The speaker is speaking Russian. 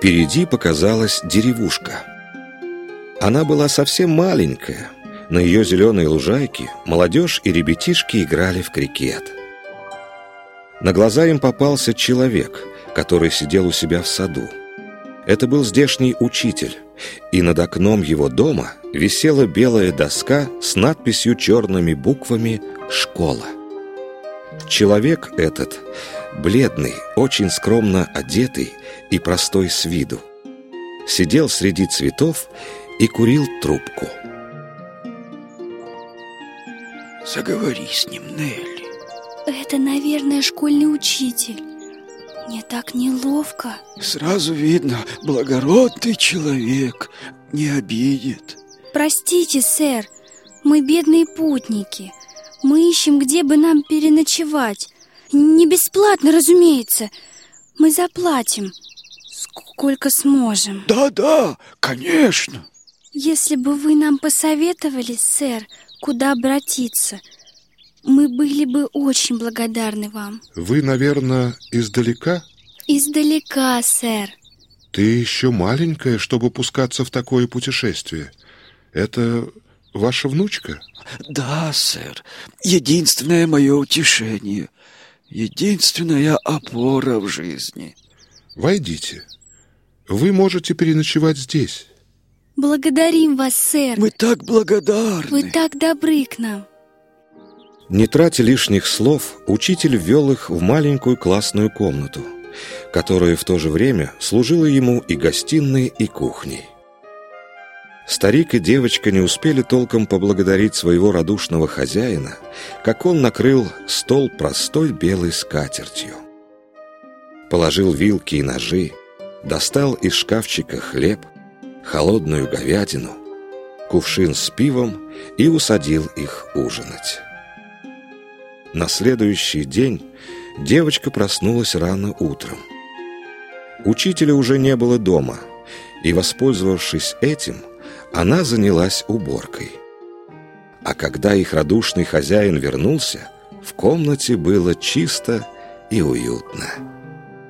Впереди показалась деревушка. Она была совсем маленькая. На ее зеленой лужайке молодежь и ребятишки играли в крикет. На глаза им попался человек, который сидел у себя в саду. Это был здешний учитель, и над окном его дома висела белая доска с надписью черными буквами «Школа». Человек этот, бледный, очень скромно одетый и простой с виду, сидел среди цветов и курил трубку. Заговори с ним, Нелли. Это, наверное, школьный учитель. Мне так неловко. Сразу видно, благородный человек не обидит. Простите, сэр, мы бедные путники. Мы ищем, где бы нам переночевать. Не бесплатно, разумеется. Мы заплатим, сколько сможем. Да-да, конечно. Если бы вы нам посоветовали, сэр, куда обратиться, мы были бы очень благодарны вам. Вы, наверное, издалека? Издалека, сэр. Ты еще маленькая, чтобы пускаться в такое путешествие. Это ваша внучка? Да, сэр. Единственное мое утешение. Единственная опора в жизни. Войдите. Вы можете переночевать здесь. Благодарим вас, сэр. Мы так благодарны. Вы так добры к нам. Не тратя лишних слов, учитель ввел их в маленькую классную комнату, которая в то же время служила ему и гостиной, и кухней. Старик и девочка не успели толком поблагодарить своего радушного хозяина, как он накрыл стол простой белой скатертью. Положил вилки и ножи, достал из шкафчика хлеб, холодную говядину, кувшин с пивом и усадил их ужинать. На следующий день девочка проснулась рано утром. Учителя уже не было дома, и, воспользовавшись этим, она занялась уборкой. А когда их радушный хозяин вернулся, в комнате было чисто и уютно.